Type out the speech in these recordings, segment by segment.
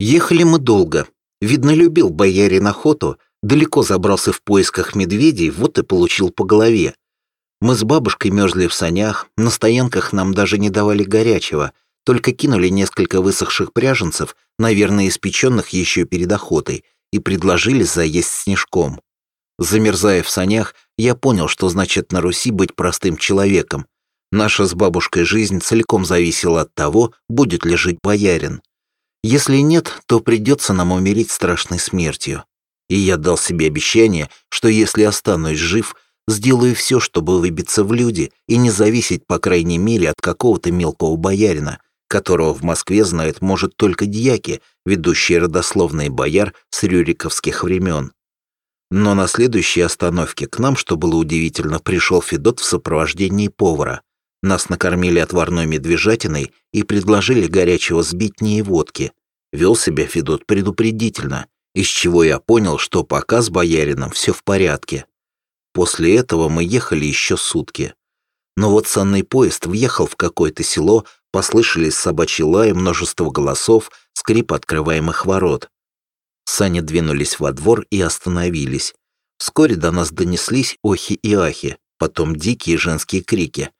Ехали мы долго. Видно, любил боярин охоту, далеко забрался в поисках медведей, вот и получил по голове. Мы с бабушкой мерзли в санях, на стоянках нам даже не давали горячего, только кинули несколько высохших пряженцев, наверное, испеченных еще перед охотой, и предложили заесть снежком. Замерзая в санях, я понял, что значит на Руси быть простым человеком. Наша с бабушкой жизнь целиком зависела от того, будет ли жить боярин. Если нет, то придется нам умереть страшной смертью. И я дал себе обещание, что если останусь жив, сделаю все, чтобы выбиться в люди и не зависеть, по крайней мере, от какого-то мелкого боярина, которого в Москве знают, может, только дьяки, ведущие родословные бояр с рюриковских времен. Но на следующей остановке к нам, что было удивительно, пришел Федот в сопровождении повара. Нас накормили отварной медвежатиной и предложили горячего сбитни и водки. Вел себя Федот предупредительно, из чего я понял, что пока с боярином все в порядке. После этого мы ехали еще сутки. Но вот санный поезд въехал в какое-то село, послышались собачьи лаи, множество голосов, скрип открываемых ворот. Сани двинулись во двор и остановились. Вскоре до нас донеслись охи и ахи, потом дикие женские крики.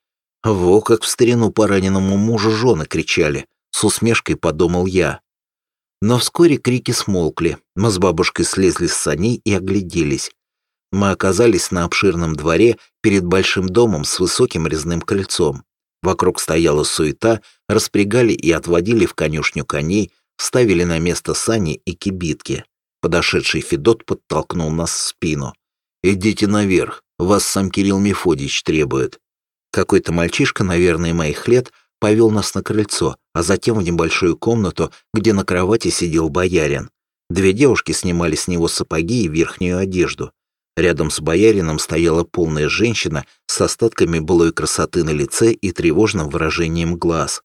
Во как в старину по раненому мужу жены кричали, с усмешкой подумал я. Но вскоре крики смолкли, мы с бабушкой слезли с саней и огляделись. Мы оказались на обширном дворе перед большим домом с высоким резным крыльцом. Вокруг стояла суета, распрягали и отводили в конюшню коней, ставили на место сани и кибитки. Подошедший Федот подтолкнул нас в спину. «Идите наверх, вас сам Кирилл Мефодич требует». Какой-то мальчишка, наверное, моих лет, повел нас на крыльцо, а затем в небольшую комнату, где на кровати сидел боярин. Две девушки снимали с него сапоги и верхнюю одежду. Рядом с боярином стояла полная женщина с остатками былой красоты на лице и тревожным выражением глаз.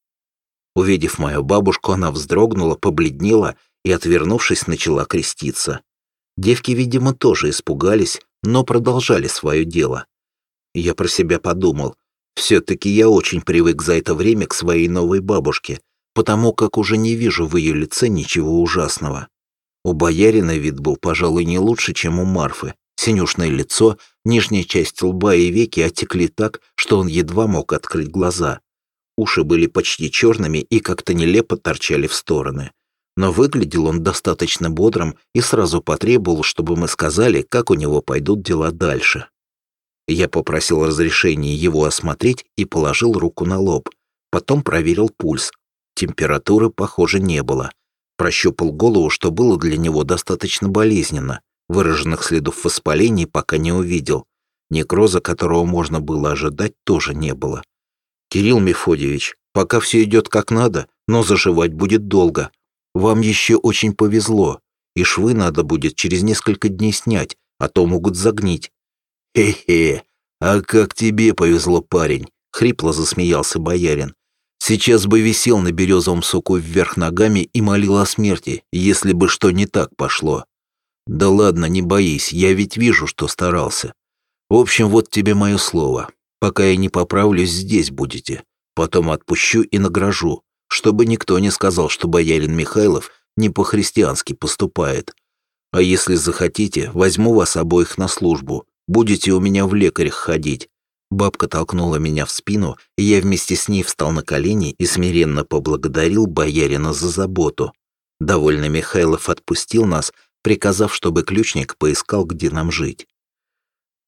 Увидев мою бабушку, она вздрогнула, побледнела и, отвернувшись, начала креститься. Девки, видимо, тоже испугались, но продолжали свое дело. Я про себя подумал, все-таки я очень привык за это время к своей новой бабушке, потому как уже не вижу в ее лице ничего ужасного. У боярина вид был, пожалуй, не лучше, чем у Марфы. Синюшное лицо, нижняя часть лба и веки отекли так, что он едва мог открыть глаза. Уши были почти черными и как-то нелепо торчали в стороны. Но выглядел он достаточно бодрым и сразу потребовал, чтобы мы сказали, как у него пойдут дела дальше. Я попросил разрешения его осмотреть и положил руку на лоб. Потом проверил пульс. Температуры, похоже, не было. Прощупал голову, что было для него достаточно болезненно. Выраженных следов воспалений пока не увидел. Некроза, которого можно было ожидать, тоже не было. «Кирилл Мефодьевич, пока все идет как надо, но заживать будет долго. Вам еще очень повезло, и швы надо будет через несколько дней снять, а то могут загнить». «Хе-хе, а как тебе повезло, парень!» — хрипло засмеялся боярин. «Сейчас бы висел на березовом суку вверх ногами и молил о смерти, если бы что не так пошло. Да ладно, не боись, я ведь вижу, что старался. В общем, вот тебе мое слово. Пока я не поправлюсь, здесь будете. Потом отпущу и награжу, чтобы никто не сказал, что боярин Михайлов не по-христиански поступает. А если захотите, возьму вас обоих на службу. Будете у меня в лекарях ходить. Бабка толкнула меня в спину, и я вместе с ней встал на колени и смиренно поблагодарил боярина за заботу. Довольно Михайлов отпустил нас, приказав, чтобы ключник поискал, где нам жить.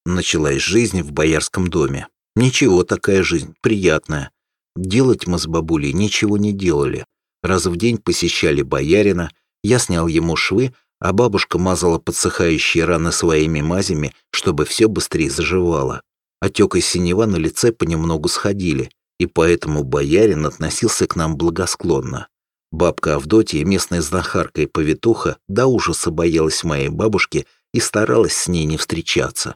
Началась жизнь в боярском доме. Ничего, такая жизнь, приятная. Делать мы с бабулей ничего не делали. Раз в день посещали боярина, я снял ему швы, а бабушка мазала подсыхающие раны своими мазями, чтобы все быстрее заживало. Отек и синева на лице понемногу сходили, и поэтому боярин относился к нам благосклонно. Бабка Авдотья, местная знахарка и повитуха, до ужаса боялась моей бабушки и старалась с ней не встречаться.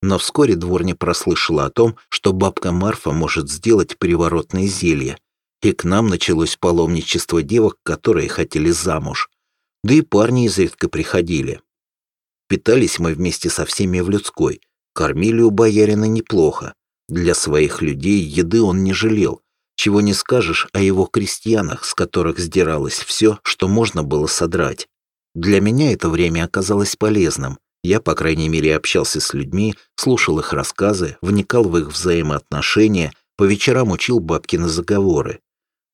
Но вскоре дворня прослышала о том, что бабка Марфа может сделать приворотное зелье, и к нам началось паломничество девок, которые хотели замуж. Да и парни изредка приходили. Питались мы вместе со всеми в людской, кормили у боярина неплохо. Для своих людей еды он не жалел. Чего не скажешь о его крестьянах, с которых сдиралось все, что можно было содрать. Для меня это время оказалось полезным. Я, по крайней мере, общался с людьми, слушал их рассказы, вникал в их взаимоотношения, по вечерам учил бабкины заговоры.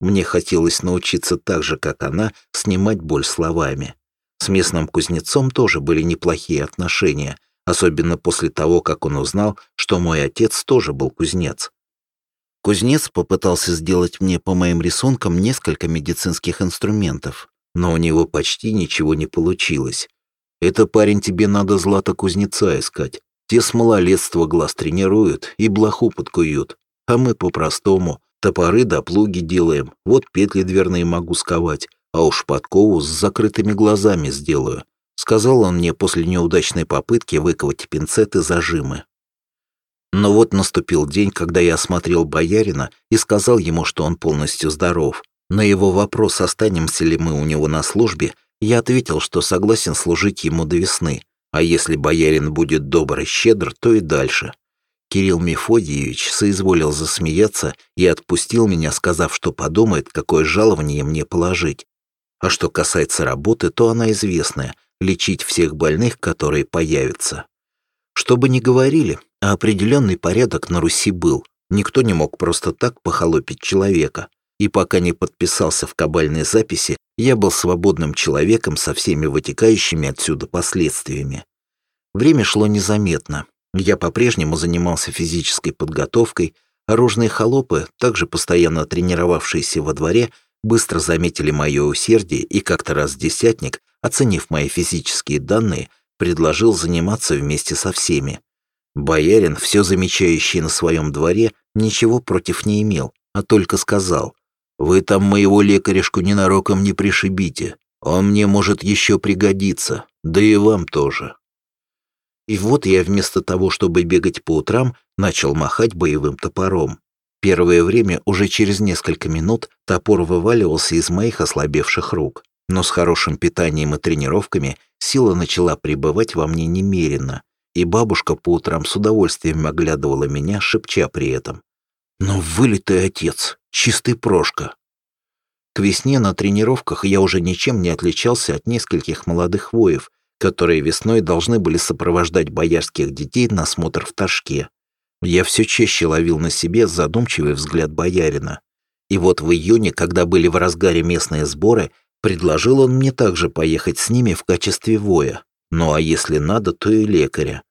Мне хотелось научиться так же, как она, снимать боль словами. С местным кузнецом тоже были неплохие отношения, особенно после того, как он узнал, что мой отец тоже был кузнец. Кузнец попытался сделать мне по моим рисункам несколько медицинских инструментов, но у него почти ничего не получилось. Это, парень, тебе надо злато кузнеца искать. Те с малолетства глаз тренируют и блоху подкуют, а мы по-простому топоры да плуги делаем, вот петли дверные могу сковать, а уж подкову с закрытыми глазами сделаю. Сказал он мне после неудачной попытки выковать пинцеты зажимы. Но вот наступил день, когда я осмотрел боярина и сказал ему, что он полностью здоров. На его вопрос, останемся ли мы у него на службе, я ответил, что согласен служить ему до весны, а если боярин будет добр и щедр, то и дальше. Кирилл Мефодиевич соизволил засмеяться и отпустил меня, сказав, что подумает, какое жалование мне положить. А что касается работы, то она известная — лечить всех больных, которые появятся. Что бы ни говорили, а определенный порядок на Руси был. Никто не мог просто так похолопить человека. И пока не подписался в кабальной записи, я был свободным человеком со всеми вытекающими отсюда последствиями. Время шло незаметно. Я по-прежнему занимался физической подготовкой, оружные холопы, также постоянно тренировавшиеся во дворе, быстро заметили мое усердие, и как-то раз десятник, оценив мои физические данные, предложил заниматься вместе со всеми. Боярин, все замечающий на своем дворе, ничего против не имел, а только сказал, «Вы там моего лекаришку ненароком не пришибите, он мне может еще пригодиться, да и вам тоже». И вот я вместо того, чтобы бегать по утрам, начал махать боевым топором. Первое время, уже через несколько минут, топор вываливался из моих ослабевших рук. Но с хорошим питанием и тренировками сила начала пребывать во мне немерено, и бабушка по утрам с удовольствием оглядывала меня, шепча при этом. «Ну, вылитый отец, чистый прошка». К весне на тренировках я уже ничем не отличался от нескольких молодых воев, которые весной должны были сопровождать боярских детей на смотр в Ташке. Я все чаще ловил на себе задумчивый взгляд боярина. И вот в июне, когда были в разгаре местные сборы, предложил он мне также поехать с ними в качестве воя. Ну а если надо, то и лекаря.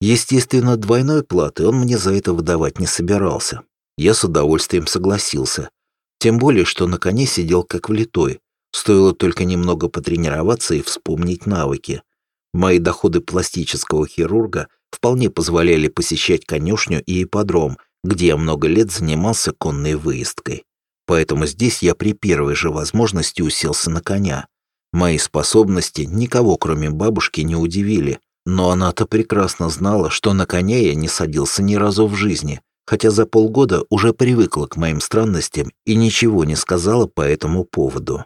Естественно, двойной платы он мне за это выдавать не собирался. Я с удовольствием согласился. Тем более, что на коне сидел как влитой, Стоило только немного потренироваться и вспомнить навыки. Мои доходы пластического хирурга вполне позволяли посещать конюшню и ипподром, где я много лет занимался конной выездкой. Поэтому здесь я при первой же возможности уселся на коня. Мои способности никого, кроме бабушки, не удивили, но она-то прекрасно знала, что на коня я не садился ни разу в жизни, хотя за полгода уже привыкла к моим странностям и ничего не сказала по этому поводу.